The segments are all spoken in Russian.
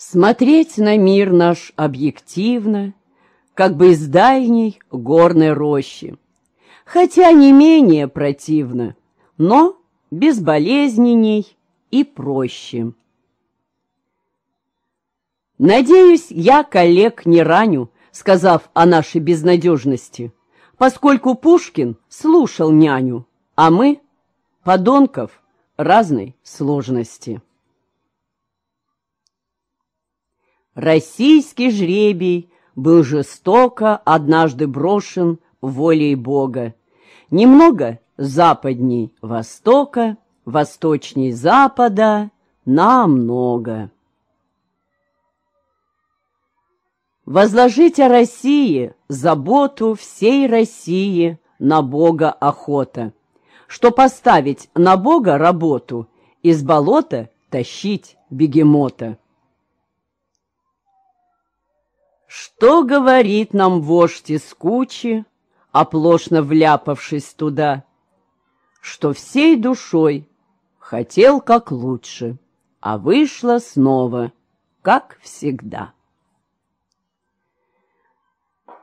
Смотреть на мир наш объективно, Как бы из дальней горной рощи, Хотя не менее противно, Но безболезненней и проще. Надеюсь, я коллег не раню, Сказав о нашей безнадежности, Поскольку Пушкин слушал няню, А мы, подонков, разной сложности. Российский жребий был жестоко однажды брошен волей Бога. Немного западней Востока, восточней Запада намного. Возложить о России заботу всей России на Бога охота, что поставить на Бога работу, из болота тащить бегемота. Что говорит нам вождь из кучи, оплошно вляпавшись туда? Что всей душой хотел как лучше, а вышло снова, как всегда.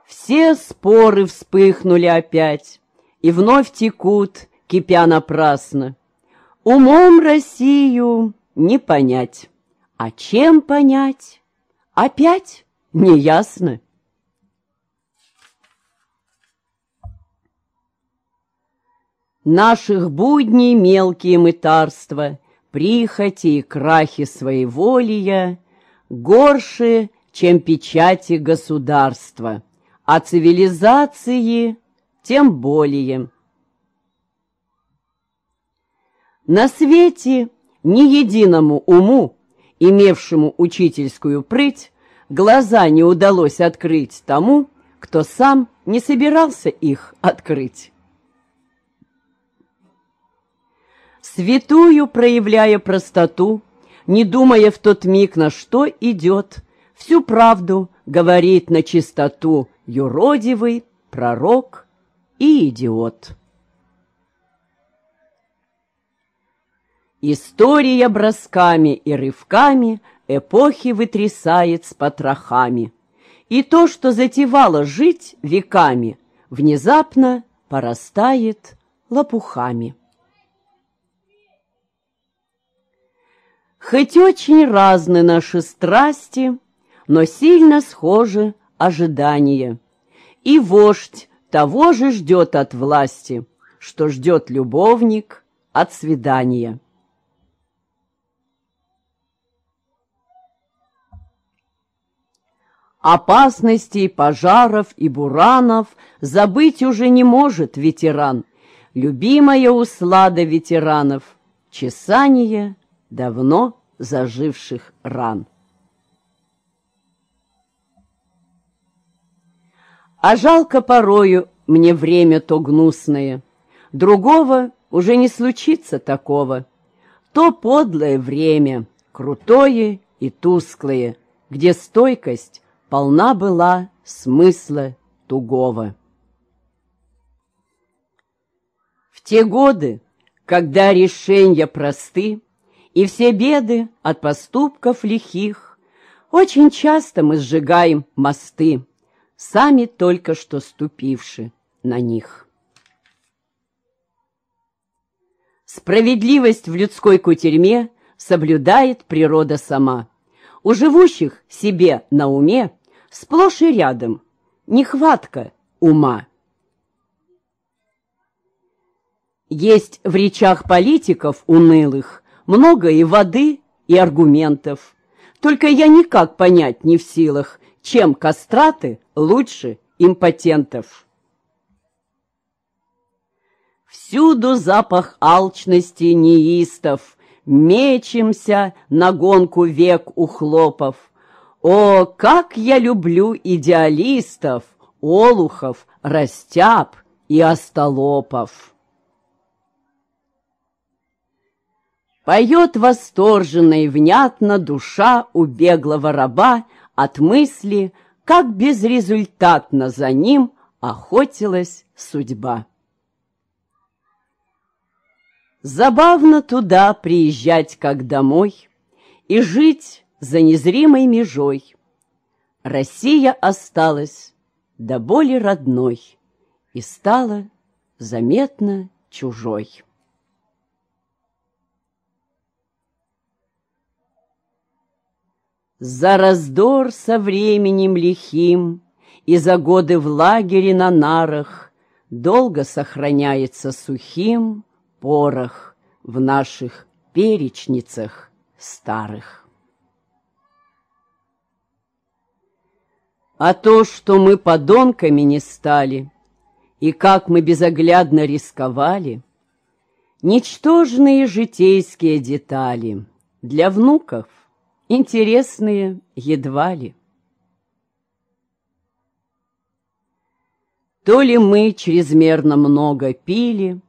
Все споры вспыхнули опять и вновь текут, кипя напрасно. Умом Россию не понять, а чем понять? Опять Неясно. Наших будней мелкие мытарства, Прихоти и крахи своеволия Горше, чем печати государства, А цивилизации тем более. На свете ни единому уму, имевшему учительскую прыть, глаза не удалось открыть тому, кто сам не собирался их открыть. Святую, проявляя простоту, не думая в тот миг, на что идет, всю правду говорит на чистоту юродивый, пророк и идиот. История бросками и рывками — эпохи вытрясает с потрохами. И то, что затевало жить веками, внезапно порастает лопухами. Хоть очень разны наши страсти, но сильно схожи ожидания. И вождь того же ждет от власти, что ждет любовник от свидания. Опасностей, пожаров и буранов забыть уже не может ветеран. Любимая услада ветеранов — чесание давно заживших ран. А жалко порою мне время то гнусное, Другого уже не случится такого. То подлое время, крутое и тусклое, Где стойкость полна была смысла тугого. В те годы, когда решения просты, и все беды от поступков лихих, очень часто мы сжигаем мосты, сами только что ступивши на них. Справедливость в людской кутерьме соблюдает природа сама. У живущих себе на уме сплошь и рядом нехватка ума. Есть в речах политиков унылых много и воды, и аргументов. Только я никак понять не в силах, чем кастраты лучше импотентов. Всюду запах алчности неистов, Мечемся на гонку век ухлопов. О, как я люблю идеалистов, олухов, растяб и остолопов! Поет восторженно и внятно душа у беглого раба от мысли, как безрезультатно за ним охотилась судьба. Забавно туда приезжать, как домой, и жить за незримой межой. Россия осталась до боли родной и стала заметно чужой. За раздор со временем лихим И за годы в лагере на нарах Долго сохраняется сухим Порох в наших перечницах старых. А то, что мы подонками не стали, И как мы безоглядно рисковали, Ничтожные житейские детали Для внуков — интересные едва ли. То ли мы чрезмерно много пили,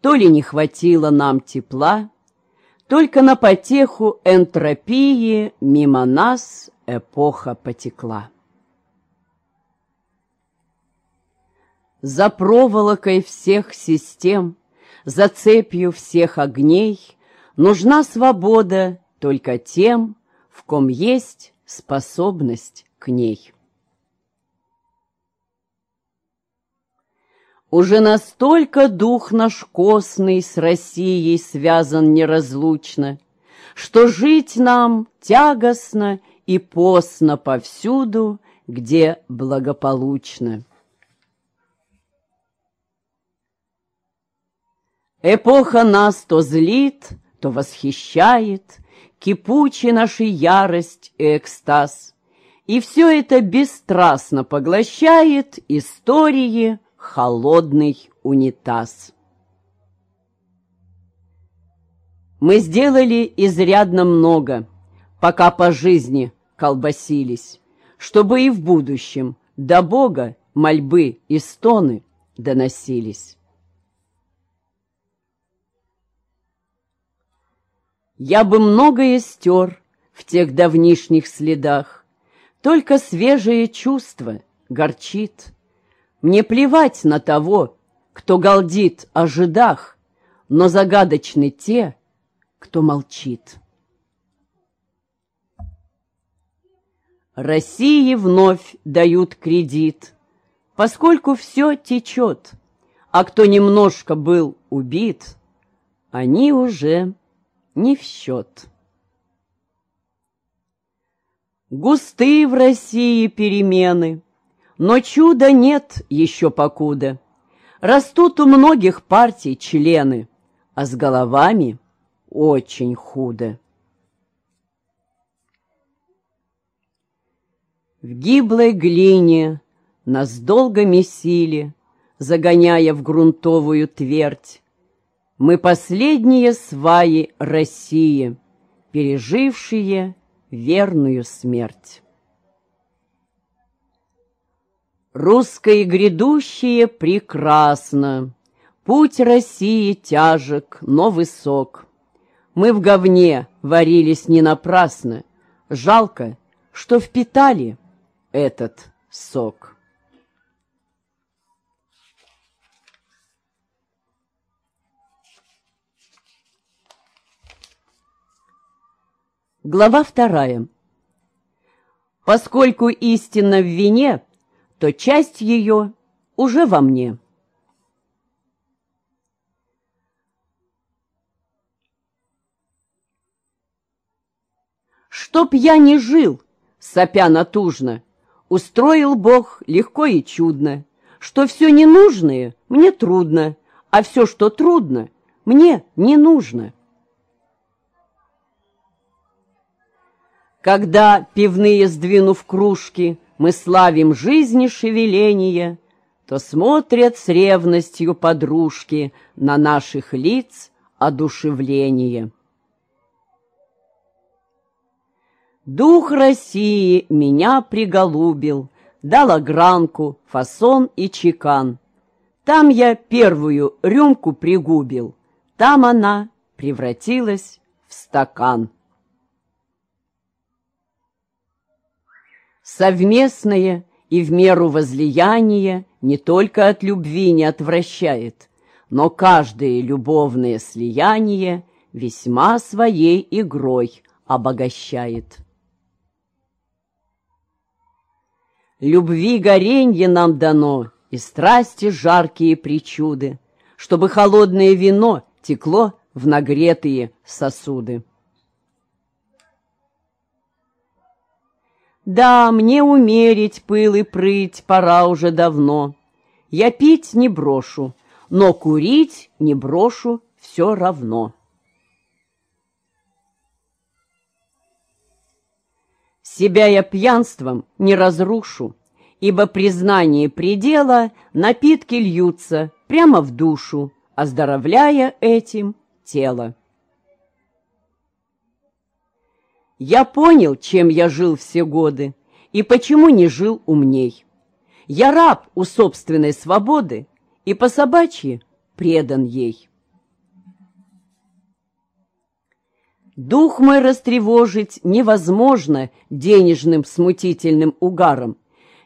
то ли не хватило нам тепла, только на потеху энтропии мимо нас эпоха потекла. За проволокой всех систем, за цепью всех огней Нужна свобода только тем, в ком есть способность к ней. Уже настолько дух наш костный с Россией связан неразлучно, Что жить нам тягостно и постно повсюду, где благополучно. Эпоха нас то злит, то восхищает, кипучи наша ярость и экстаз. И все это бесстрастно поглощает истории холодный унитаз. Мы сделали изрядно много, пока по жизни колбасились, чтобы и в будущем до Бога мольбы и стоны доносились. Я бы многое стер в тех давнишних следах, Только свежее чувство горчит. Мне плевать на того, кто галдит о жидах, Но загадочны те, кто молчит. России вновь дают кредит, Поскольку все течет, А кто немножко был убит, Они уже не в счет. Густые в России перемены, но чуда нет еще покуда. Растут у многих партий члены, а с головами очень худо. В гиблой глине нас долго месили, Загоняя в грунтовую твердь, мы последние сваи России, пережившие верную смерть. Русское грядущее прекрасно, Путь России тяжек, но высок. Мы в говне варились не напрасно, Жалко, что впитали этот сок. Глава вторая. Поскольку истина в вине, то часть ее уже во мне. Чтоб я не жил, сопя натужно, Устроил Бог легко и чудно, Что все ненужное мне трудно, А все, что трудно, мне не нужно. Когда, пивные сдвинув кружки, мы славим жизни шевеления, то смотрят с ревностью подружки на наших лиц одушевление. Дух России меня приголубил, дал огранку, фасон и чекан. Там я первую рюмку пригубил, там она превратилась в стакан. Совместное и в меру возлияние не только от любви не отвращает, но каждое любовное слияние весьма своей игрой обогащает. Любви горенье нам дано, и страсти жаркие причуды, чтобы холодное вино текло в нагретые сосуды. Да, мне умерить пыл и прыть пора уже давно. Я пить не брошу, но курить не брошу все равно. Себя я пьянством не разрушу, ибо признание предела напитки льются прямо в душу, оздоровляя этим тело. Я понял, чем я жил все годы, и почему не жил умней. Я раб у собственной свободы и по собачьи предан ей. Дух мой растревожить невозможно денежным смутительным угаром.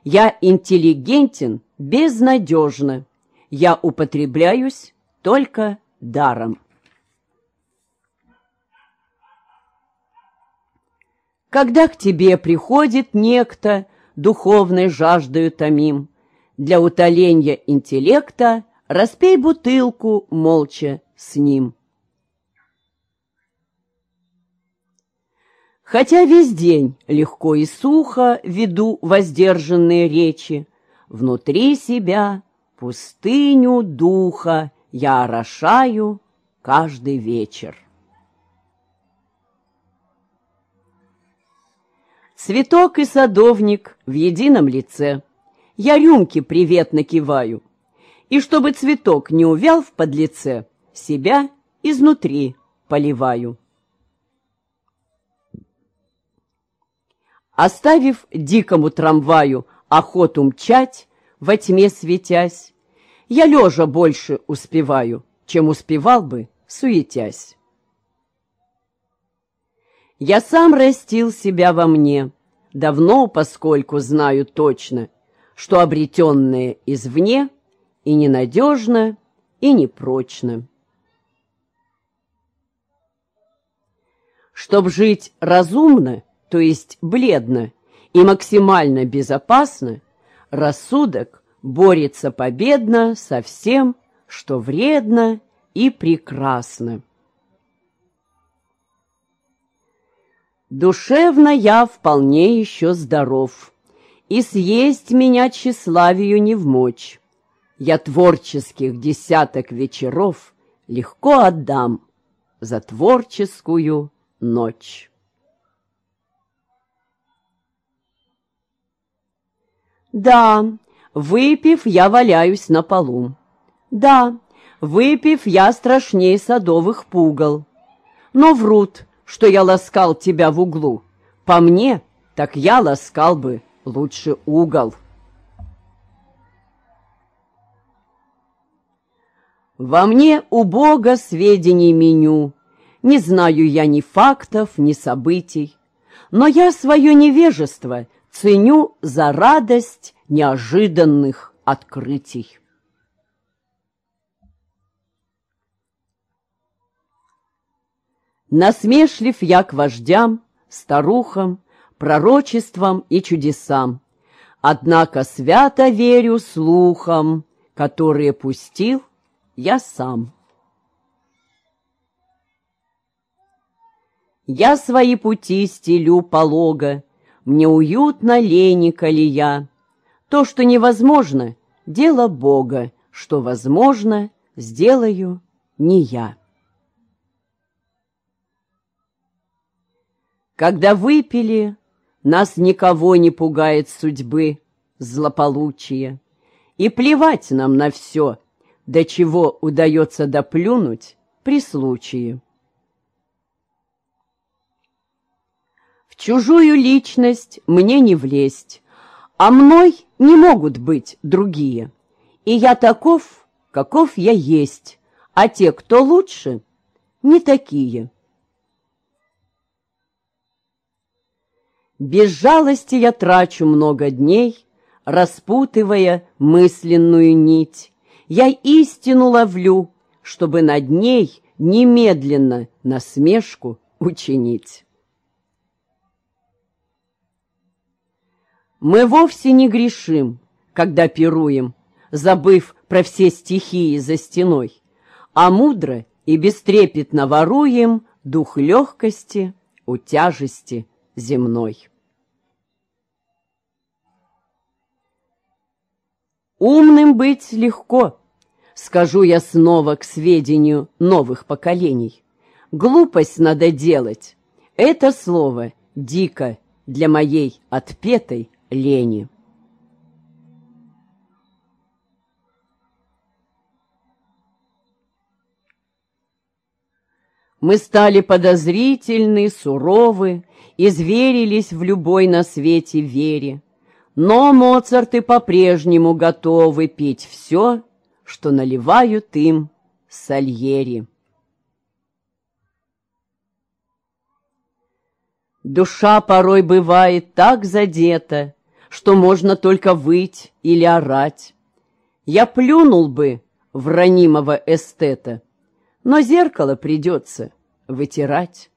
Я интеллигентен безнадежно. Я употребляюсь только даром. Когда к тебе приходит некто, духовной жаждою томим, для утоления интеллекта распей бутылку молча с ним. Хотя весь день легко и сухо веду воздержанные речи, Внутри себя пустыню духа я орошаю каждый вечер. Цветок и садовник в едином лице. Я рюмки приветно киваю. И чтобы цветок не увял в подлице, себя изнутри поливаю. Оставив дикому трамваю охоту мчать, во тьме светясь, я лежа больше успеваю, чем успевал бы, суетясь. Я сам растил себя во мне, давно, поскольку знаю точно, что обретенное извне и ненадежно, и непрочно. Чтоб жить разумно, то есть бледно и максимально безопасно, рассудок борется победно со всем, что вредно и прекрасно. Душевно я вполне еще здоров, и съесть меня тщеславию не вмочь. Я творческих десяток вечеров легко отдам за творческую ночь. Да, выпив, я валяюсь на полу. Да, выпив, я страшней садовых пугал. Но врут, что я ласкал тебя в углу. По мне, так я ласкал бы лучше угол. Во мне у Бога сведений меню, Не знаю я ни фактов, ни событий, Но я свое невежество ценю за радость неожиданных открытий. Насмешлив я к вождям, старухам, пророчествам и чудесам, Однако свято верю слухам, которые пустил я сам. Я свои пути стелю полого, мне уютно лени колея. То, что невозможно, дело Бога, что возможно, сделаю не я. Когда выпили, нас никого не пугает судьбы, злополучие. И плевать нам на все, до чего удается доплюнуть при случае. В чужую личность мне не влезть, а мной не могут быть другие. И я таков, каков я есть, а те, кто лучше, не такие. Без жалости я трачу много дней, распутывая мысленную нить. Я истину ловлю, чтобы над ней немедленно насмешку учинить. Мы вовсе не грешим, когда пируем, забыв про все стихии за стеной, а мудро и бестрепетно воруем дух легкости у тяжести земной. Умным быть легко, скажу я снова к сведению новых поколений. Глупость надо делать. Это слово дико для моей отпетой лени. Мы стали подозрительны, суровы, изверились в любой на свете вере. Но Моцарты по-прежнему готовы петь все, что наливают им Сальери. Душа порой бывает так задета, что можно только выть или орать. Я плюнул бы в ранимого эстета, но зеркало придется вытирать.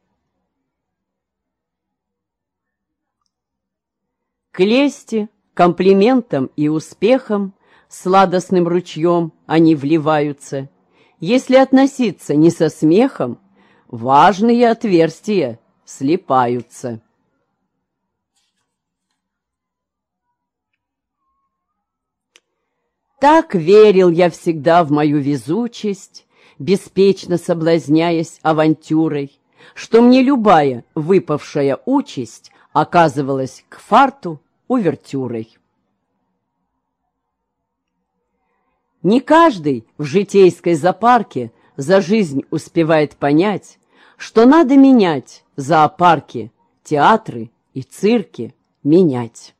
К лести, комплиментам и успехам сладостным ручьем они вливаются. Если относиться не со смехом, важные отверстия слипаются. Так верил я всегда в мою везучесть, беспечно соблазняясь авантюрой, что мне любая выпавшая участь оказывалась к фарту увертюрой. Не каждый в житейской запарке за жизнь успевает понять, что надо менять зоопарки, театры и цирки менять.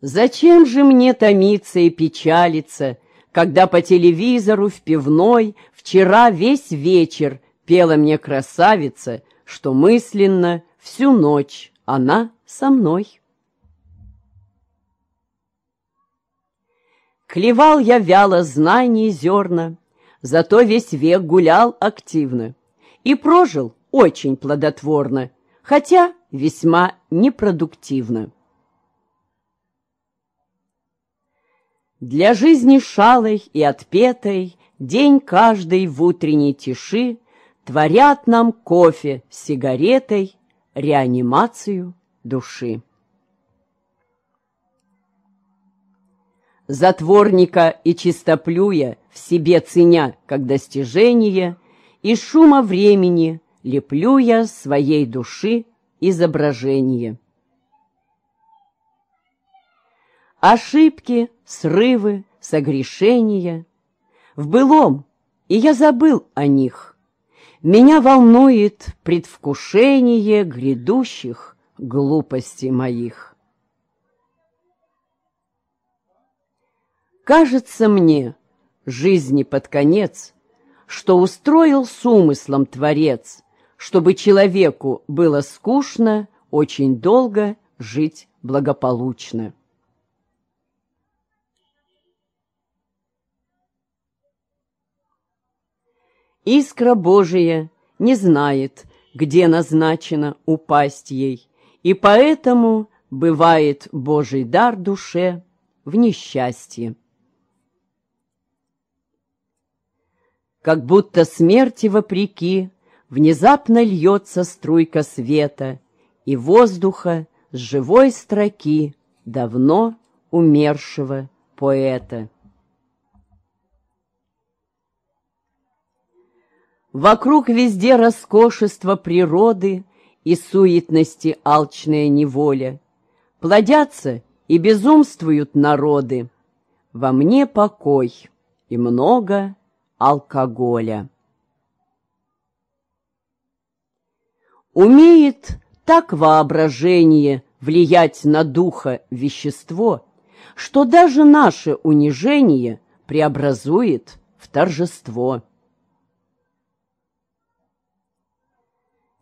Зачем же мне томиться и печалиться, когда по телевизору в пивной вчера весь вечер пела мне красавица, что мысленно всю ночь она со мной? Клевал я вяло знаний зерна, зато весь век гулял активно и прожил очень плодотворно, хотя весьма непродуктивно. Для жизни шалой и отпетой День каждый в утренней тиши Творят нам кофе с сигаретой Реанимацию души. Затворника и чистоплюя В себе ценя как достижение, И шума времени Леплю я своей души изображение. Ошибки, срывы, согрешения. В былом, и я забыл о них. Меня волнует предвкушение грядущих глупостей моих. Кажется мне, жизни под конец, Что устроил с умыслом Творец, Чтобы человеку было скучно Очень долго жить благополучно. Искра Божия не знает, где назначено упасть ей, и поэтому бывает Божий дар душе в несчастье. Как будто смерти вопреки Внезапно льется струйка света И воздуха с живой строки Давно умершего поэта. Вокруг везде роскошество природы И суетности алчная неволя. Плодятся и безумствуют народы. Во мне покой и много алкоголя. Умеет так воображение влиять на духа вещество, что даже наше унижение преобразует в торжество.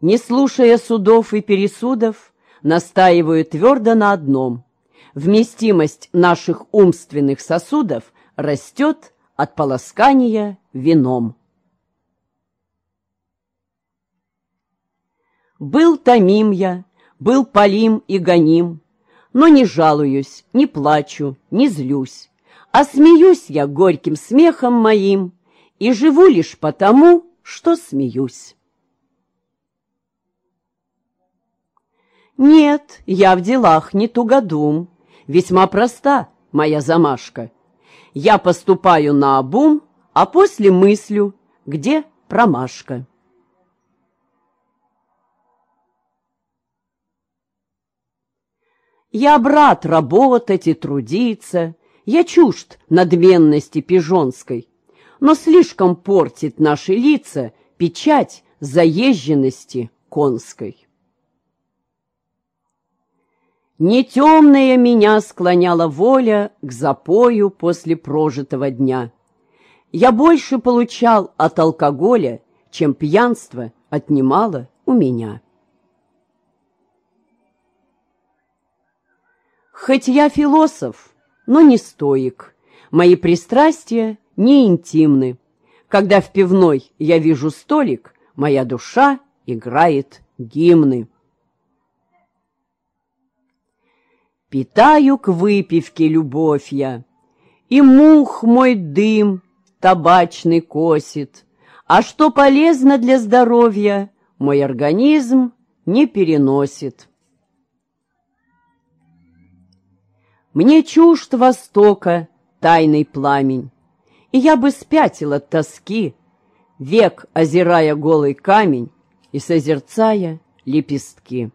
Не слушая судов и пересудов, настаиваю твердо на одном. Вместимость наших умственных сосудов растет от полоскания вином. Был томим я, был полим и гоним, но не жалуюсь, не плачу, не злюсь, а смеюсь я горьким смехом моим и живу лишь потому, что смеюсь. Нет, я в делах не тугодум, весьма проста моя замашка. Я поступаю на обум, а после мыслю, где промашка. Я брат работать и трудиться, Я чужд надменности пижонской, Но слишком портит наши лица Печать заезженности конской. Не темная меня склоняла воля К запою после прожитого дня. Я больше получал от алкоголя, Чем пьянство отнимало у меня. Хоть я философ, но не стоик. Мои пристрастия не интимны. Когда в пивной я вижу столик, моя душа играет гимны. Питаю к выпивке любовь я, И мух мой дым табачный косит, А что полезно для здоровья, Мой организм не переносит. Мне чужд востока тайный пламень, И я бы спятил от тоски, Век озирая голый камень И созерцая лепестки.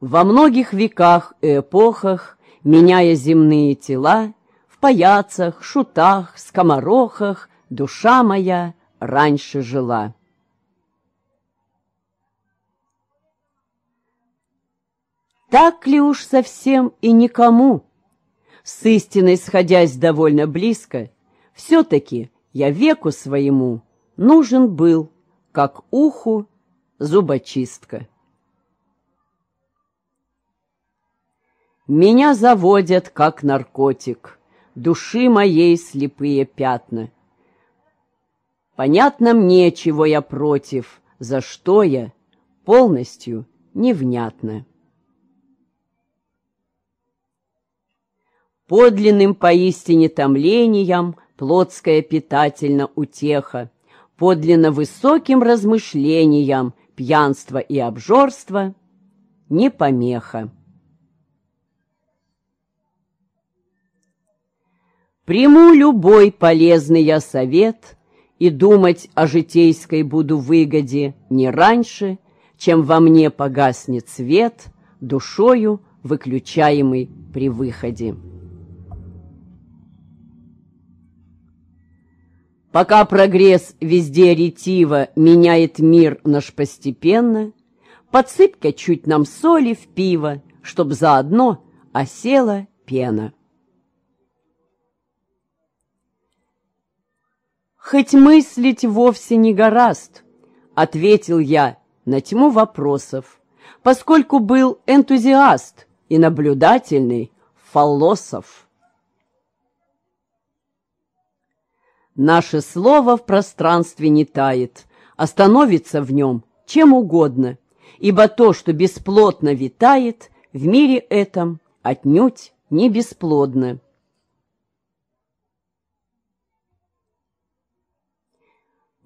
Во многих веках и эпохах, Меняя земные тела, В паяцах, шутах, скоморохах Душа моя раньше жила. Так ли уж совсем и никому? С истиной сходясь довольно близко, Все-таки я веку своему Нужен был, как уху, зубочистка. Меня заводят, как наркотик, Души моей слепые пятна. Понятно мне, чего я против, За что я, полностью невнятно. Подлинным поистине томлением плотская питательна утеха, подлинно высоким размышлениям пьянство и обжорство не помеха. Приму любой полезный я совет и думать о житейской буду выгоде не раньше, чем во мне погаснет свет, душою выключаемый при выходе. Пока прогресс везде ретиво меняет мир наш постепенно, Подсыпь-ка чуть нам соли в пиво, Чтоб заодно осела пена. Хоть мыслить вовсе не гораст, Ответил я на тьму вопросов, Поскольку был энтузиаст И наблюдательный фалософ. Наше слово в пространстве не тает, остановится в нем чем угодно, ибо то, что бесплотно витает, в мире этом отнюдь не бесплодно.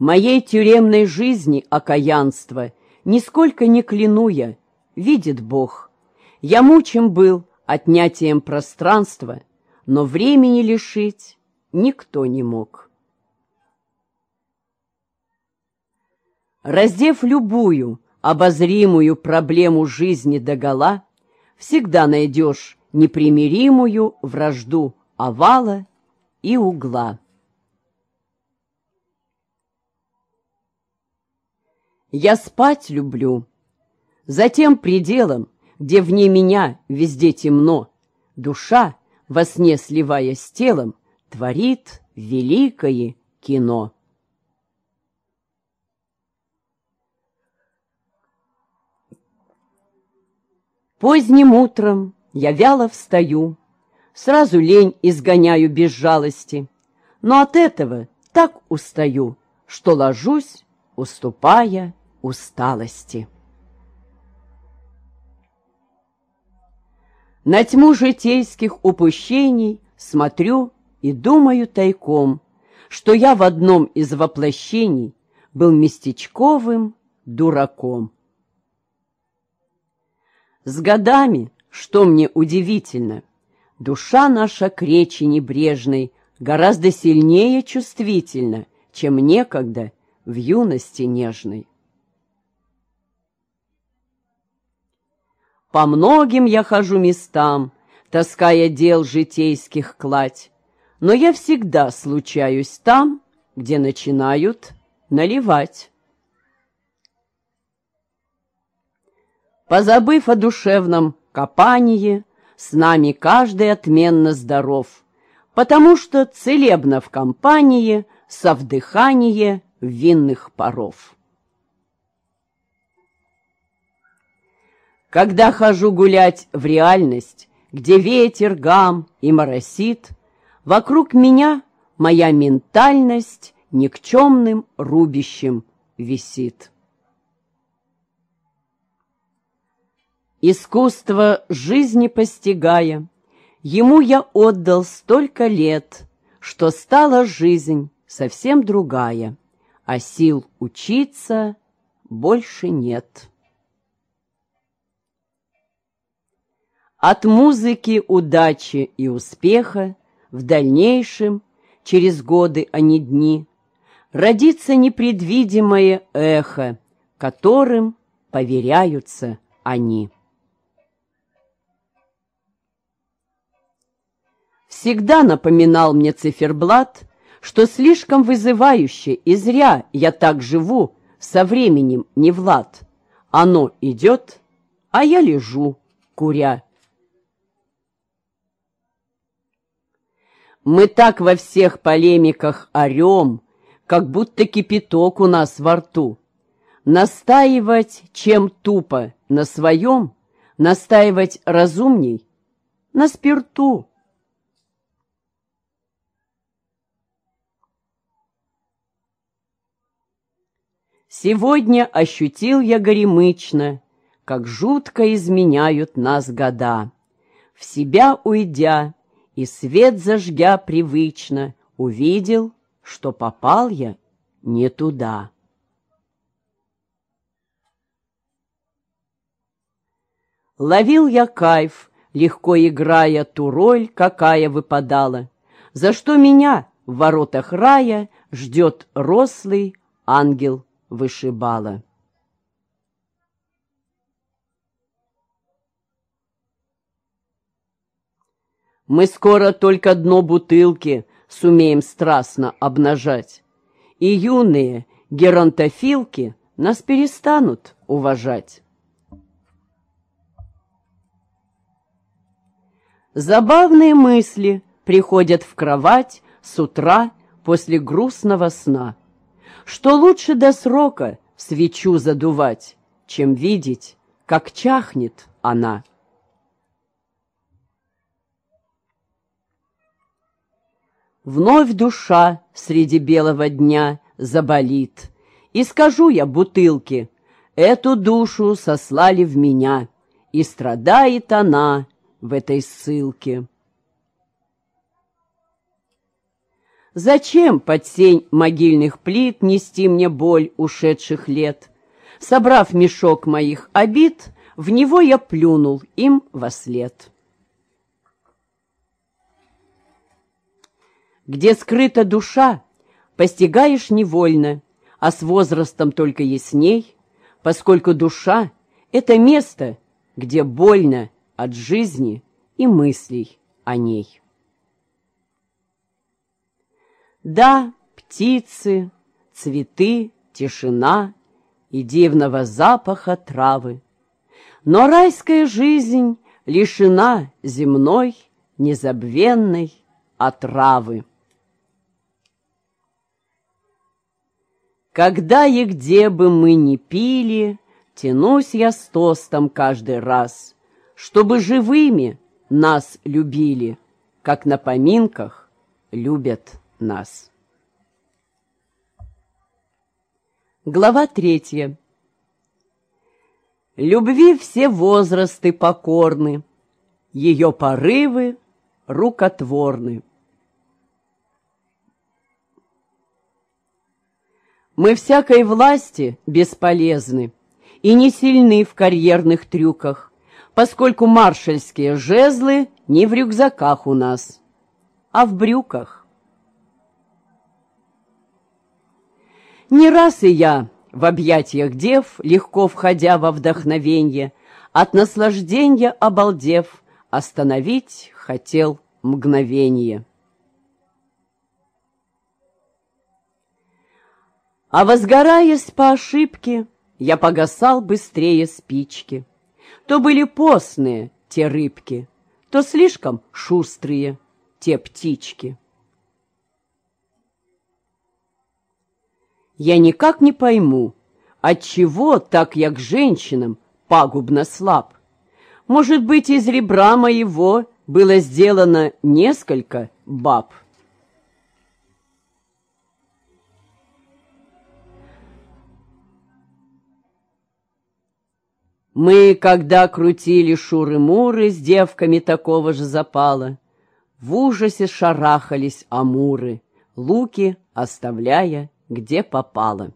Моей тюремной жизни окаянство Нисколько не кляну я, видит Бог. Я мучим был отнятием пространства, Но времени лишить никто не мог. Раздев любую обозримую проблему жизни догола, всегда найдешь непримиримую вражду овала и угла. Я спать люблю, затем пределом, где вне меня везде темно, душа, во сне сливаясь с телом, творит великое кино. Поздним утром я вяло встаю, Сразу лень изгоняю без жалости, Но от этого так устаю, Что ложусь уступая усталости. На тьму житейских упущений смотрю и думаю тайком, что я в одном из воплощений был местечковым дураком. С годами, что мне удивительно, душа наша к речи небрежной гораздо сильнее чувствительна, чем некогда в юности нежной. По многим я хожу местам, таская дел житейских кладь, но я всегда случаюсь там, где начинают наливать. Позабыв о душевном копании, с нами каждый отменно здоров, потому что целебно в компании совдыхание винных паров. Когда хожу гулять в реальность, где ветер, гам и моросит, вокруг меня моя ментальность никчемным рубищем висит. Искусство жизни постигая, ему я отдал столько лет, что стала жизнь совсем другая, а сил учиться больше нет. От музыки удачи и успеха в дальнейшем, через годы, а не дни, родится непредвидимое эхо, которым поверяются они. Всегда напоминал мне циферблат, что слишком вызывающе и зря я так живу, со временем не в лад. Оно идет, а я лежу, куря Мы так во всех полемиках орем, как будто кипяток у нас во рту. Настаивать чем тупо на своем, настаивать разумней на спирту. Сегодня ощутил я горемычно, как жутко изменяют нас года. В себя уйдя, и свет зажгя привычно увидел, что попал я не туда. Ловил я кайф, легко играя ту роль, какая выпадала, за что меня в воротах рая ждет рослый ангел вышибала. Мы скоро только дно бутылки сумеем страстно обнажать. И юные геронтофилки нас перестанут уважать. Забавные мысли приходят в кровать с утра после грустного сна, что лучше до срока свечу задувать, чем видеть, как чахнет она. Вновь душа среди белого дня заболит, И скажу я бутылке, эту душу сослали в меня, И страдает она в этой ссылке. Зачем под сень могильных плит Нести мне боль ушедших лет? Собрав мешок моих обид, В него я плюнул им во след. Где скрыта душа, постигаешь невольно, а с возрастом только ясней, поскольку душа — это место, где больно от жизни и мыслей о ней. Да, птицы, цветы, тишина и дивного запаха травы, но райская жизнь лишена земной, незабвенной отравы. Когда и где бы мы ни пили, Тянусь я с тостом каждый раз, Чтобы живыми нас любили, Как на поминках любят нас. Глава третья. Любви все возрасты покорны, Ее порывы рукотворны. Мы всякой власти бесполезны И не сильны в карьерных трюках, Поскольку маршальские жезлы Не в рюкзаках у нас, а в брюках. Не раз и я, в объятиях дев, легко входя во вдохновенье, от наслаждения обалдев, остановить хотел мгновение. А возгораясь по ошибке, я погасал быстрее спички. То были постные те рыбки, то слишком шустрые те птички. Я никак не пойму, отчего так я к женщинам пагубно слаб. Может быть, из ребра моего было сделано несколько баб. Мы, когда крутили шуры-муры с девками такого же запала, в ужасе шарахались амуры, луки оставляя где попало.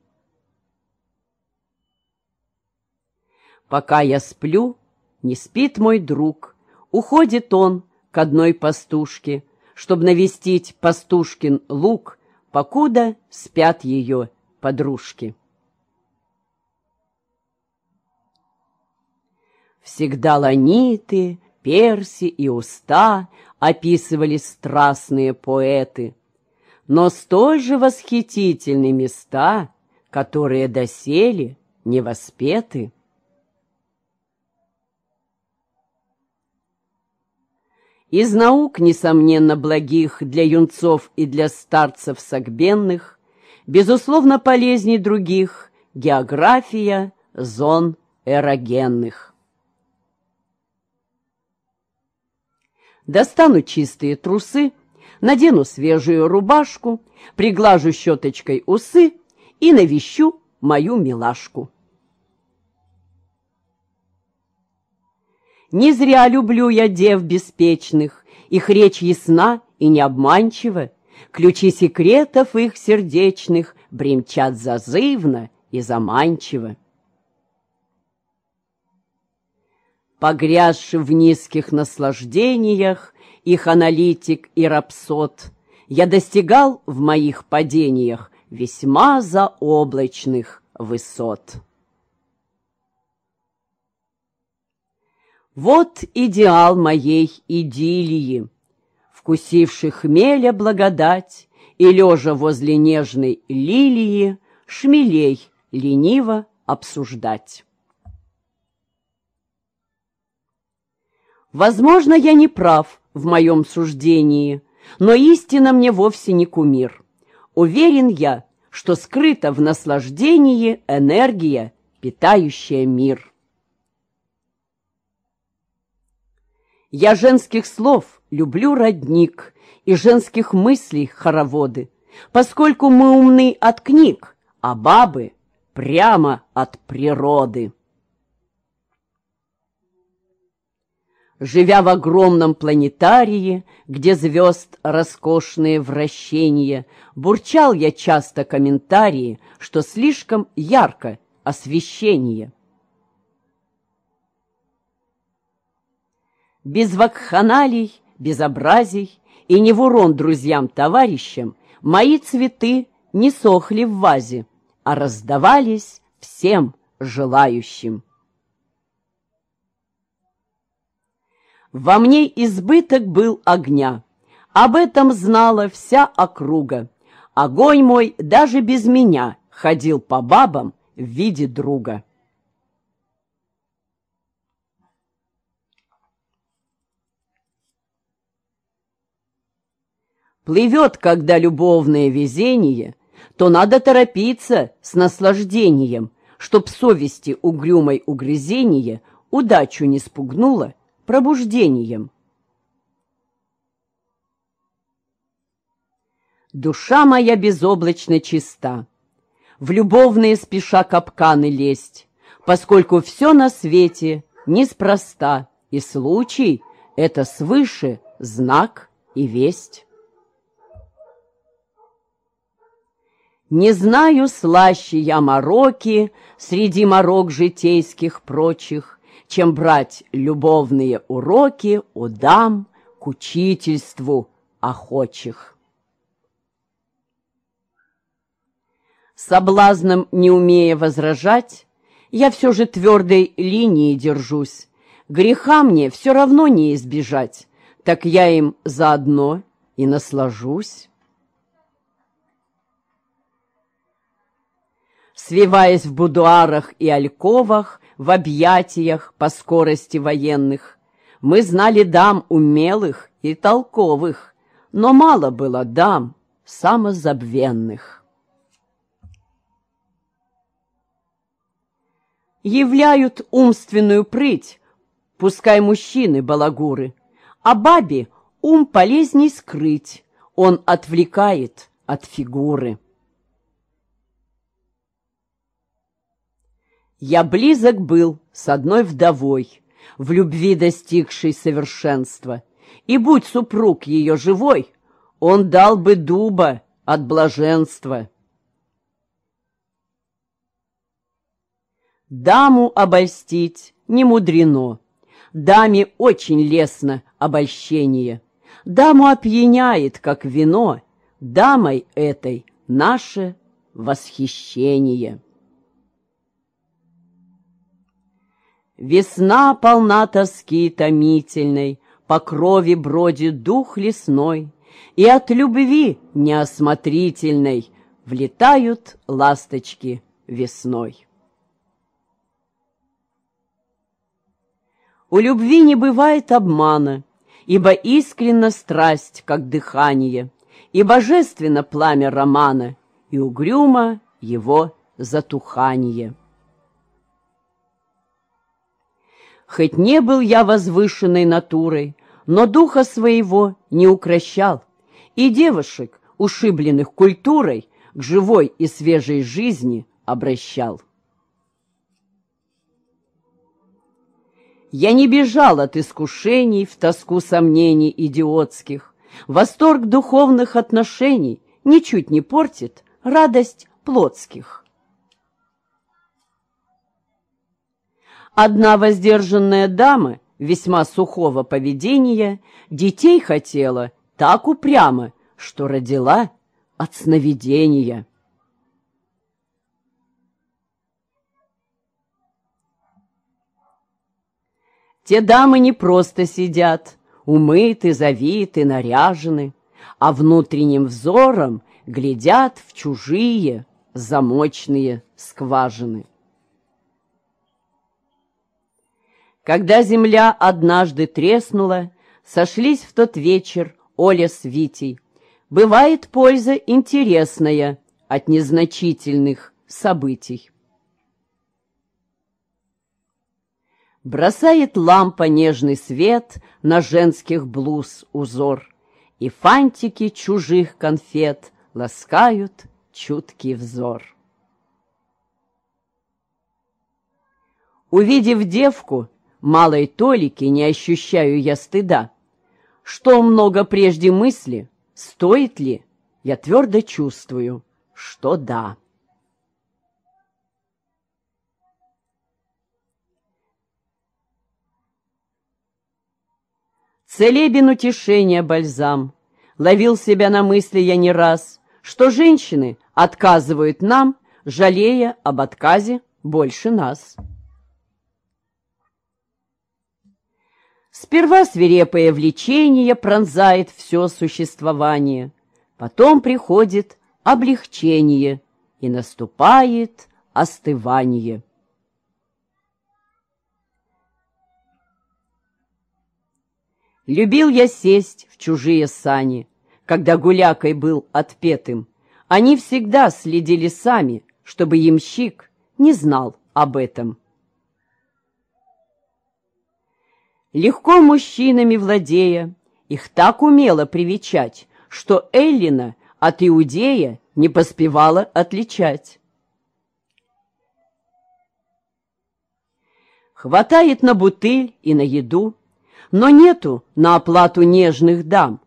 Пока я сплю, не спит мой друг, уходит он к одной пастушке, чтобы навестить пастушкин лук, покуда спят ее подружки. Всегда ланиты, перси и уста описывали страстные поэты — но столь же восхитительны места, которые досели не воспеты. Из наук, несомненно, благих для юнцов и для старцев согбенных, безусловно, полезней других география зон эрогенных. Достану чистые трусы, надену свежую рубашку, приглажу щеточкой усы и навещу мою милашку. Не зря люблю я дев беспечных, их речь ясна и необманчива, ключи секретов их сердечных бремчат зазывно и заманчиво. Погрязши в низких наслаждениях, их аналитик и рапсод, я достигал в моих падениях весьма заоблачных высот. Вот идеал моей идиллии, вкусивший хмеля благодать и, лежа возле нежной лилии, шмелей лениво обсуждать. Возможно, я не прав, в моем суждении, но истина мне вовсе не кумир. Уверен я, что скрыта в наслаждении энергия, питающая мир. Я женских слов люблю родник и женских мыслей хороводы, поскольку мы умны от книг, а бабы прямо от природы. Живя в огромном планетарии, где звезд роскошные вращения, бурчал я часто комментарии, что слишком ярко освещение. Без вакханалий, безобразий и не в урон друзьям-товарищам мои цветы не сохли в вазе, а раздавались всем желающим. Во мне избыток был огня. Об этом знала вся округа. Огонь мой даже без меня ходил по бабам в виде друга. Плывет, когда любовное везение, то надо торопиться с наслаждением, чтоб совести угрюмой угрызение удачу не спугнуло пробуждением. Душа моя безоблачно чиста. в любовные спеша капканы лезть, поскольку все на свете неспроста, и случай — это свыше знак и весть. Не знаю слаще я мороки Среди морок житейских прочих, Чем брать любовные уроки У дам к учительству охочих. Соблазном не умея возражать, Я все же твердой линии держусь. Греха мне все равно не избежать, Так я им заодно и наслажусь. свиваясь в будуарах и альковах, в объятиях по скорости военных. Мы знали дам умелых и толковых, но мало было дам самозабвенных. Являют умственную прыть, пускай мужчины балагуры, а бабе ум полезней скрыть, он отвлекает от фигуры. Я близок был с одной вдовой, В любви достигшей совершенства, И будь супруг ее живой, Он дал бы дуба от блаженства. Даму обольстить не мудрено, Даме очень лестно обольщение. Даму опьяняет, как вино, Дамой этой наше восхищение. Весна полна тоски томительной, По крови бродит дух лесной, И от любви неосмотрительной Влетают ласточки весной. У любви не бывает обмана, Ибо искренна страсть, как дыхание, И божественно пламя романа, И угрюмо его затухание. Хоть не был я возвышенной натурой, но духа своего не укращал, и девушек, ушибленных культурой, к живой и свежей жизни обращал. Я не бежал от искушений в тоску сомнений идиотских. Восторг духовных отношений ничуть не портит радость плотских. Одна воздержанная дама, весьма сухого поведения, детей хотела так упрямо, что родила от сновидения. Те дамы не просто сидят, умыты, завиты, наряжены, а внутренним взором глядят в чужие замочные скважины. Когда земля однажды треснула, сошлись в тот вечер Оля с Витей. Бывает польза интересная от незначительных событий. Бросает лампа нежный свет на женских блуз узор, И фантики чужих конфет ласкают чуткий взор. Увидев девку, малой толики не ощущаю я стыда. Что много прежде мысли, стоит ли, я твердо чувствую, что да. Целебен утешения бальзам. Ловил себя на мысли я не раз, что женщины отказывают нам, жалея об отказе больше нас. Сперва свирепое влечение пронзает все существование, потом приходит облегчение и наступает остывание. Любил я сесть в чужие сани, когда гулякой был отпетым. Они всегда следили сами, чтобы ямщик не знал об этом. Легко мужчинами владея, их так умело привечать, что Эллина от Иудея не поспевала отличать. Хватает на бутыль и на еду, но нету на оплату нежных дам.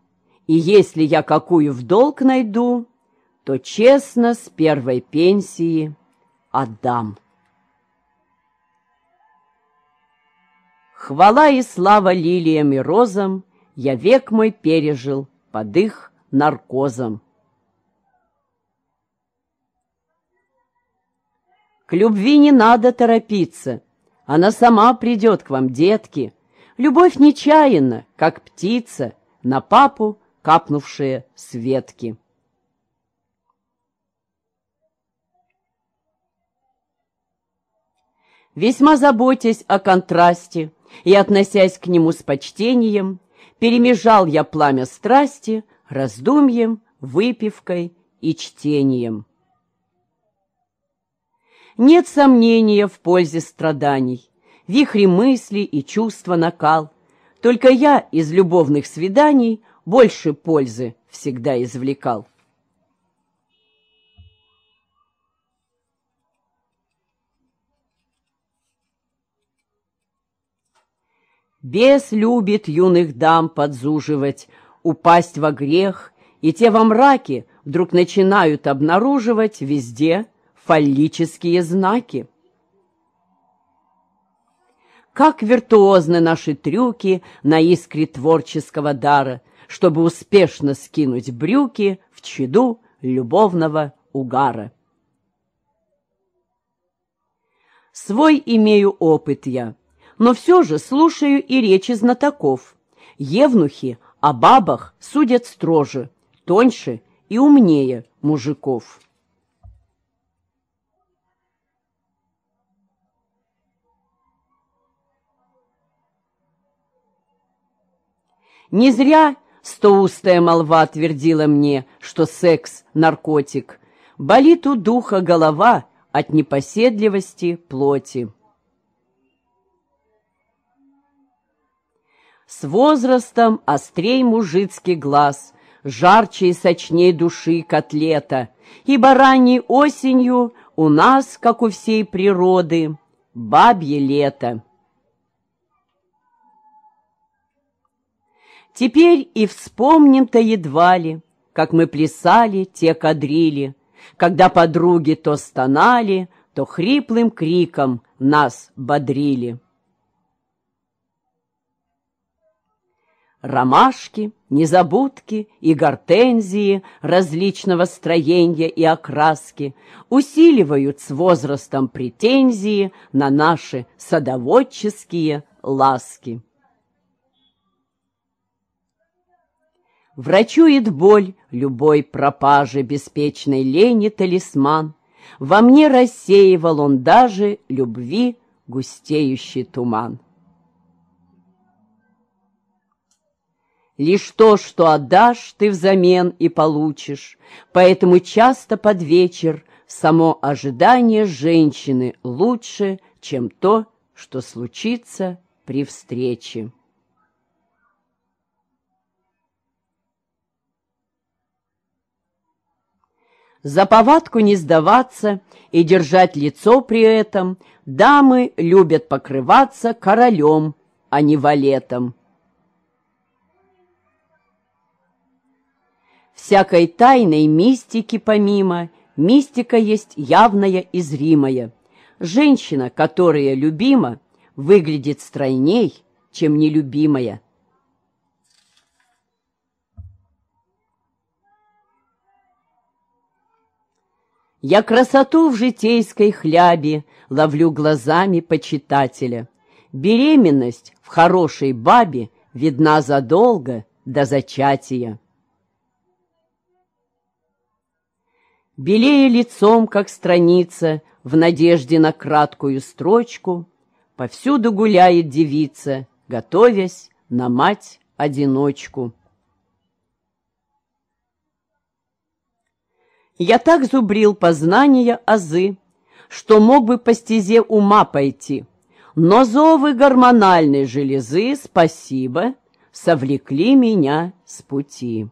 И если я какую в долг найду, то честно с первой пенсии отдам. Хвала и слава лилиям и розам, Я век мой пережил под их наркозом. К любви не надо торопиться, Она сама придет к вам, детки. Любовь нечаянна, как птица, На папу капнувшие светки. Весьма заботясь о контрасте и относясь к нему с почтением, перемежал я пламя страсти раздумьем, выпивкой и чтением. Нет сомнения в пользе страданий, вихри мысли и чувства накал. Только я из любовных свиданий больше пользы всегда извлекал. Бес любит юных дам подзуживать, упасть во грех, и те во мраке вдруг начинают обнаруживать везде фаллические знаки. Как виртуозны наши трюки на искре творческого дара, чтобы успешно скинуть брюки в чаду любовного угара. Свой имею опыт я, но все же слушаю и речи знатоков. Евнухи о бабах судят строже, тоньше и умнее мужиков. Не зря стоустая молва твердила мне, что секс — наркотик. Болит у духа голова от непоседливости плоти. С возрастом острей мужицкий глаз, Жарче и сочней души котлета, Ибо ранней осенью у нас, как у всей природы, Бабье лето. Теперь и вспомним-то едва ли, Как мы плясали те кадрили, Когда подруги то стонали, То хриплым криком нас бодрили. Ромашки, незабудки и гортензии различного строения и окраски усиливают с возрастом претензии на наши садоводческие ласки. Врачует боль любой пропажи беспечной лени талисман. Во мне рассеивал он даже любви густеющий туман. Лишь то, что отдашь, ты взамен и получишь, поэтому часто под вечер само ожидание женщины лучше, чем то, что случится при встрече. За повадку не сдаваться и держать лицо при этом дамы любят покрываться королем, а не валетом. Всякой тайной мистики помимо, мистика есть явная и зримая. Женщина, которая любима, выглядит стройней, чем нелюбимая. Я красоту в житейской хлябе ловлю глазами почитателя. Беременность в хорошей бабе видна задолго до зачатия. Белее лицом, как страница, В надежде на краткую строчку, Повсюду гуляет девица, Готовясь на мать-одиночку. Я так зубрил познания азы, Что мог бы по стезе ума пойти, Но зовы гормональной железы, спасибо, Совлекли меня с пути.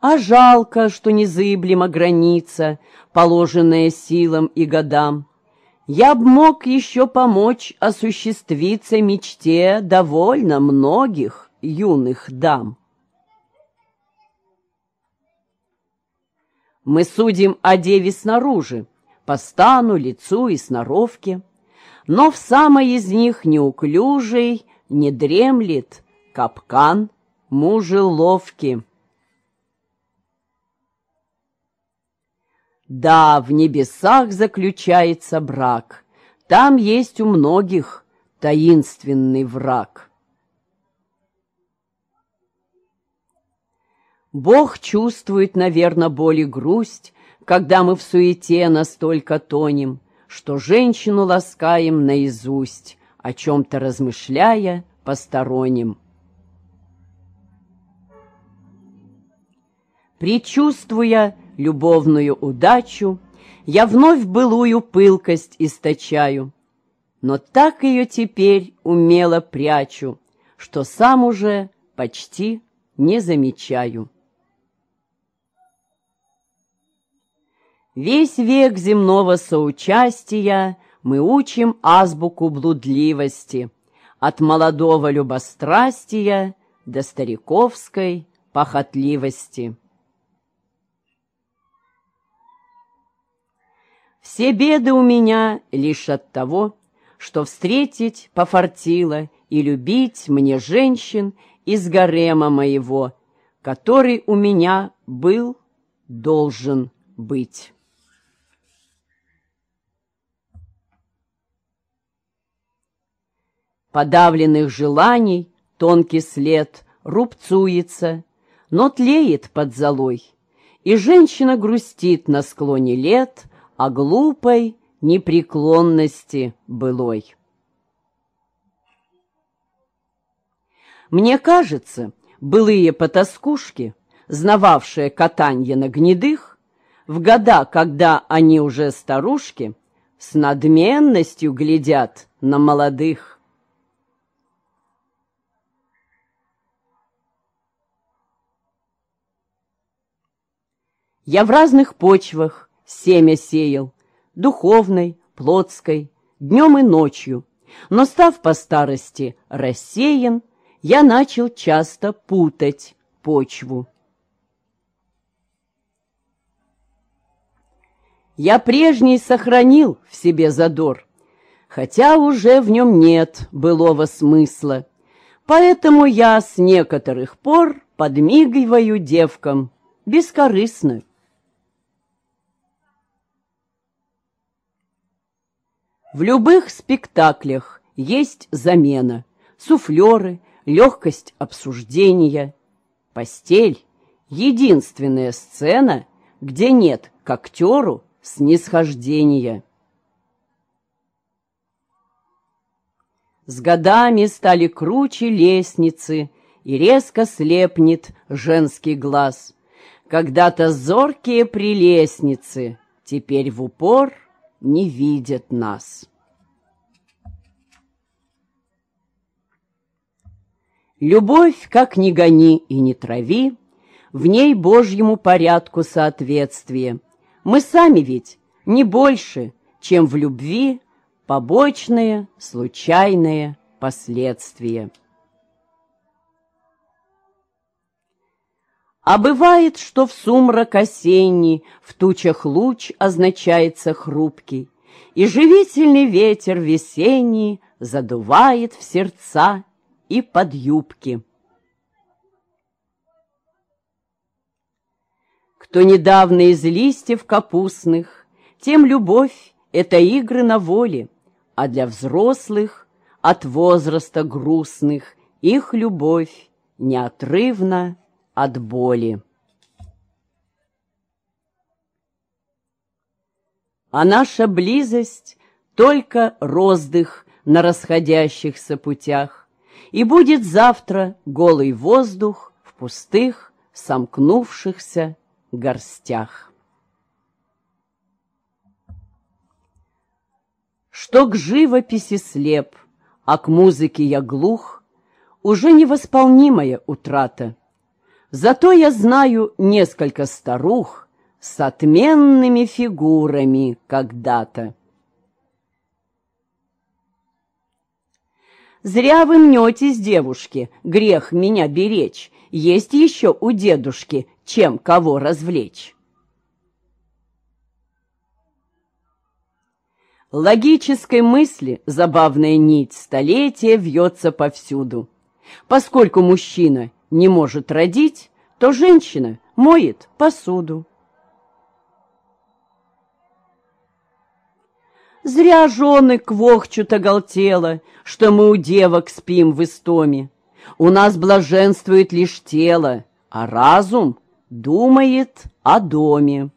А жалко, что незыблема граница, положенная силам и годам. Я б мог еще помочь осуществиться мечте довольно многих юных дам. Мы судим о деве снаружи, по стану, лицу и сноровке, но в самой из них неуклюжей не дремлет капкан мужеловки. Да, в небесах заключается брак, там есть у многих таинственный враг. Бог чувствует, наверное, боль и грусть, когда мы в суете настолько тонем, что женщину ласкаем наизусть, о чем-то размышляя посторонним. Причувствуя любовную удачу, я вновь былую пылкость источаю, но так ее теперь умело прячу, что сам уже почти не замечаю. Весь век земного соучастия мы учим азбуку блудливости, от молодого любострастия до стариковской похотливости. Все беды у меня лишь от того, что встретить пофартило и любить мне женщин из гарема моего, который у меня был, должен быть. Подавленных желаний тонкий след рубцуется, но тлеет под золой, и женщина грустит на склоне лет о глупой непреклонности былой. Мне кажется, былые потаскушки, знававшие катанье на гнедых, в года, когда они уже старушки, с надменностью глядят на молодых. Я в разных почвах семя сеял, духовной, плотской, днем и ночью, но, став по старости рассеян, я начал часто путать почву. Я прежний сохранил в себе задор, хотя уже в нем нет былого смысла, поэтому я с некоторых пор подмигиваю девкам бескорыстно. В любых спектаклях есть замена, суфлеры, легкость обсуждения. Постель — единственная сцена, где нет к актеру снисхождения. С годами стали круче лестницы, и резко слепнет женский глаз. Когда-то зоркие прелестницы, теперь в упор — не видят нас. Любовь, как ни гони и не трави, в ней Божьему порядку соответствие. Мы сами ведь не больше, чем в любви побочные, случайные последствия. А бывает, что в сумрак осенний В тучах луч означается хрупкий, И живительный ветер весенний Задувает в сердца и под юбки. Кто недавно из листьев капустных, Тем любовь — это игры на воле, А для взрослых, от возраста грустных, Их любовь неотрывна от боли. А наша близость — только роздых на расходящихся путях, И будет завтра голый воздух в пустых, сомкнувшихся горстях. Что к живописи слеп, а к музыке я глух, Уже невосполнимая утрата — Зато я знаю несколько старух с отменными фигурами когда-то. Зря вы мнетесь, девушки, грех меня беречь. Есть еще у дедушки, чем кого развлечь. Логической мысли забавная нить столетия вьется повсюду. Поскольку мужчина не может родить, то женщина моет посуду. Зря жены квохчут оголтело, Что мы у девок спим в истоме. У нас блаженствует лишь тело, А разум думает о доме.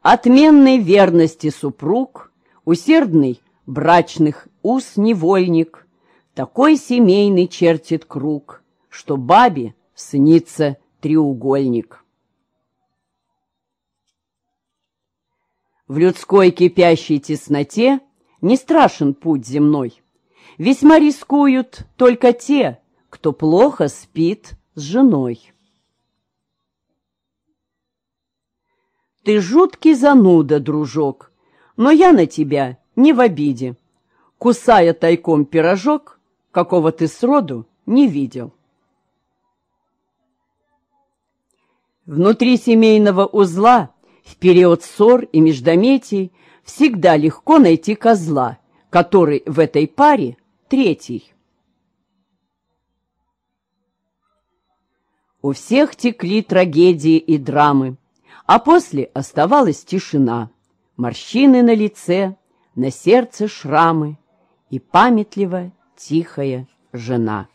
Отменной верности супруг, Усердный брачных уз невольник, Такой семейный чертит круг, Что бабе снится треугольник. В людской кипящей тесноте не страшен путь земной. Весьма рискуют только те, кто плохо спит с женой. Ты жуткий зануда, дружок, но я на тебя не в обиде. Кусая тайком пирожок, какого ты сроду не видел. Внутри семейного узла в период ссор и междометий всегда легко найти козла, который в этой паре третий. У всех текли трагедии и драмы, а после оставалась тишина, морщины на лице, на сердце шрамы и памятливо тихая жена.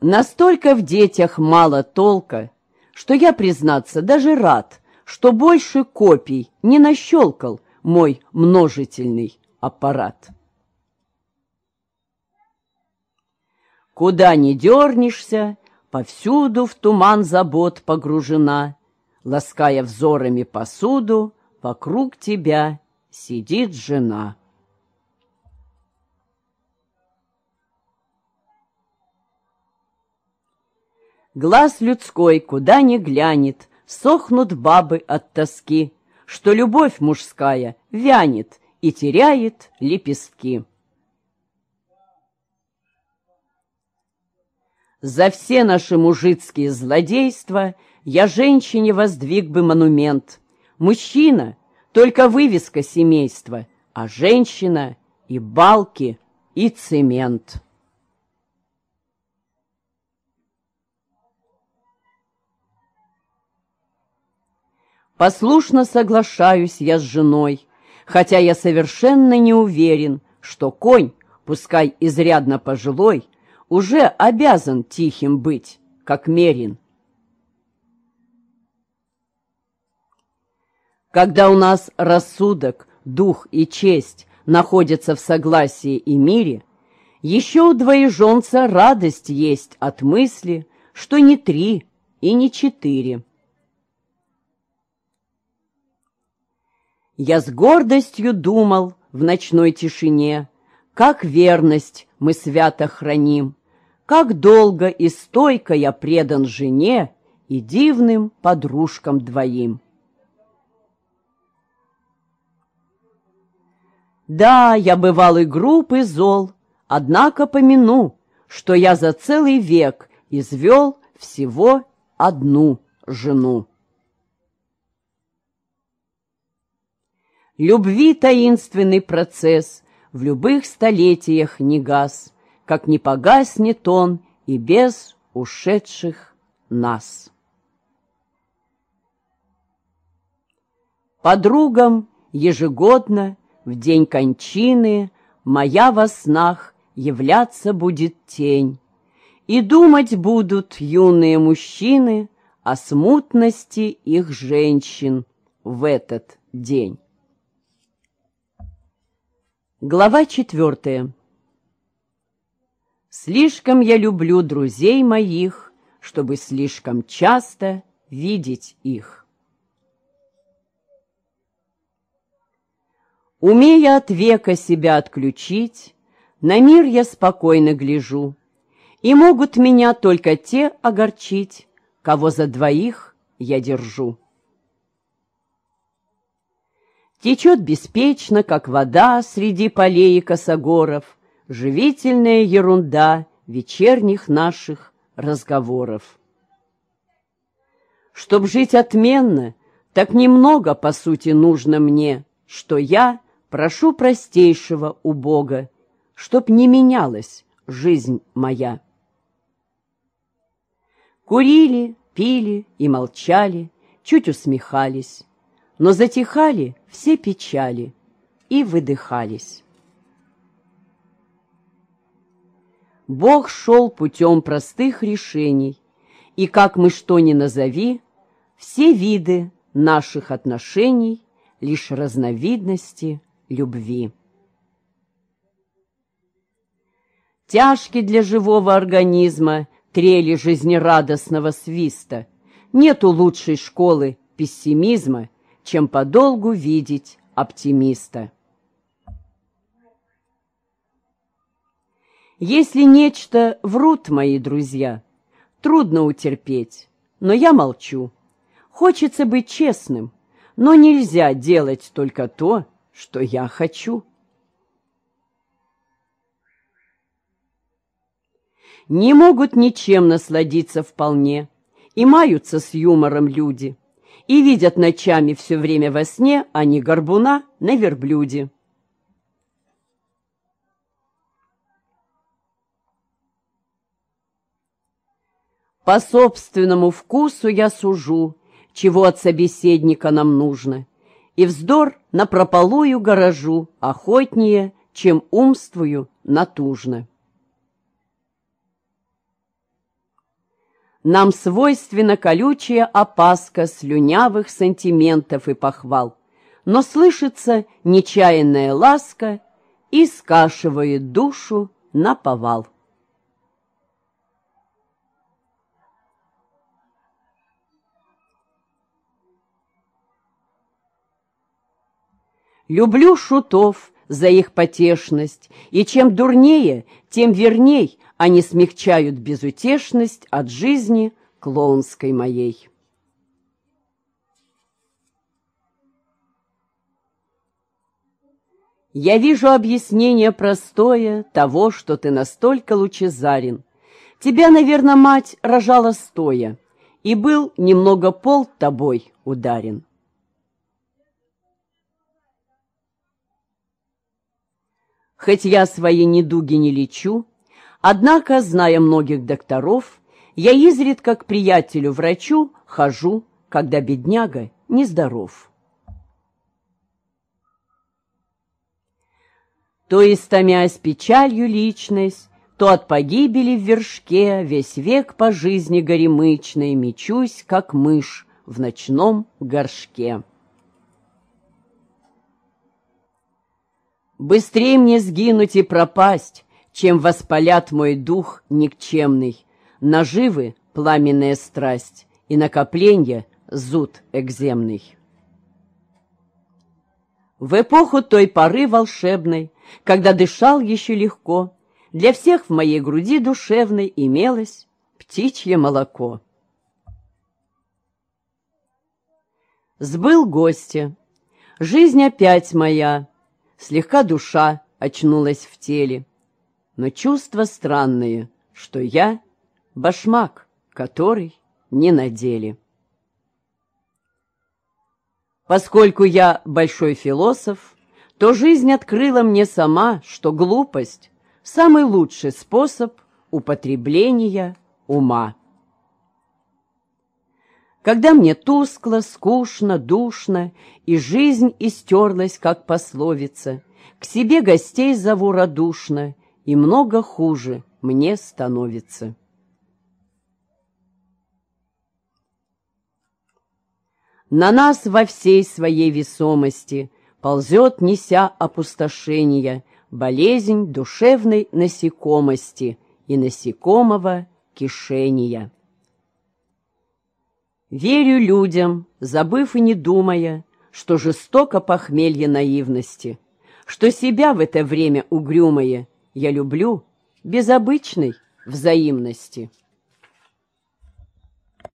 Настолько в детях мало толка, что я, признаться, даже рад, что больше копий не нащелкал мой множительный аппарат. Куда ни дернешься, повсюду в туман забот погружена, Лаская взорами посуду, вокруг тебя сидит жена. Глаз людской куда ни глянет, Сохнут бабы от тоски, Что любовь мужская вянет И теряет лепестки. За все наши мужицкие злодейства Я женщине воздвиг бы монумент. Мужчина — только вывеска семейства, А женщина — и балки, и цемент. Послушно соглашаюсь я с женой, хотя я совершенно не уверен, что конь, пускай изрядно пожилой, уже обязан тихим быть, как мерин. Когда у нас рассудок, дух и честь находятся в согласии и мире, еще у двоеженца радость есть от мысли, что не три и не четыре, Я с гордостью думал в ночной тишине, Как верность мы свято храним, Как долго и стойко я предан жене И дивным подружкам двоим. Да, я бывал и груб, и зол, Однако помяну, Что я за целый век извел Всего одну жену. Любви таинственный процесс В любых столетиях не гас, Как не погаснет он и без ушедших нас. Подругам ежегодно в день кончины Моя во снах являться будет тень, И думать будут юные мужчины О смутности их женщин в этот день. Глава четвертая. Слишком я люблю друзей моих, чтобы слишком часто видеть их. Умея от века себя отключить, На мир я спокойно гляжу, И могут меня только те огорчить, Кого за двоих я держу. Течет беспечно, как вода Среди полей и косогоров, Живительная ерунда Вечерних наших разговоров. Чтоб жить отменно, так немного, по сути, нужно мне, Что я прошу простейшего у Бога, Чтоб не менялась жизнь моя. Курили, пили и молчали, Чуть усмехались, но затихали все печали и выдыхались. Бог шел путем простых решений, и как мы что ни назови, все виды наших отношений лишь разновидности любви. Тяжки для живого организма трели жизнерадостного свиста. Нету лучшей школы пессимизма, чем подолгу видеть оптимиста. Если нечто врут мои друзья, трудно утерпеть, но я молчу. Хочется быть честным, но нельзя делать только то, что я хочу. Не могут ничем насладиться вполне, и маются с юмором люди — и видят ночами все время во сне, а не горбуна на верблюде. По собственному вкусу я сужу, чего от собеседника нам нужно, и вздор напропалую горожу охотнее, чем умствую натужно. Нам свойственна колючая опаска слюнявых сантиментов и похвал, но слышится нечаянная ласка и скашивает душу на повал. Люблю шутов за их потешность, и чем дурнее, тем верней они смягчают безутешность от жизни клоунской моей. Я вижу объяснение простое того, что ты настолько лучезарен. Тебя, наверное, мать рожала стоя, и был немного пол тобой ударен. Хоть я свои недуги не лечу, Однако, зная многих докторов, я изредка к приятелю-врачу хожу, когда бедняга нездоров. То истомясь печалью личность, то от погибели в вершке весь век по жизни горемычной мечусь, как мышь в ночном горшке. Быстрее мне сгинуть и пропасть, чем воспалят мой дух никчемный, наживы — пламенная страсть и накопление — зуд экземный. В эпоху той поры волшебной, когда дышал еще легко, для всех в моей груди душевной имелось птичье молоко. Сбыл гостя, жизнь опять моя, слегка душа очнулась в теле, но чувство странное, что я — башмак, который не надели. Поскольку я большой философ, то жизнь открыла мне сама, что глупость — самый лучший способ употребления ума. Когда мне тускло, скучно, душно, и жизнь истерлась, как пословица, к себе гостей зову радушно — и много хуже мне становится. На нас во всей своей весомости ползет, неся опустошение, болезнь душевной насекомости и насекомого кишения. Верю людям, забыв и не думая, что жестоко похмелье наивности — что себя в это время угрюмое я люблю без обычной взаимности.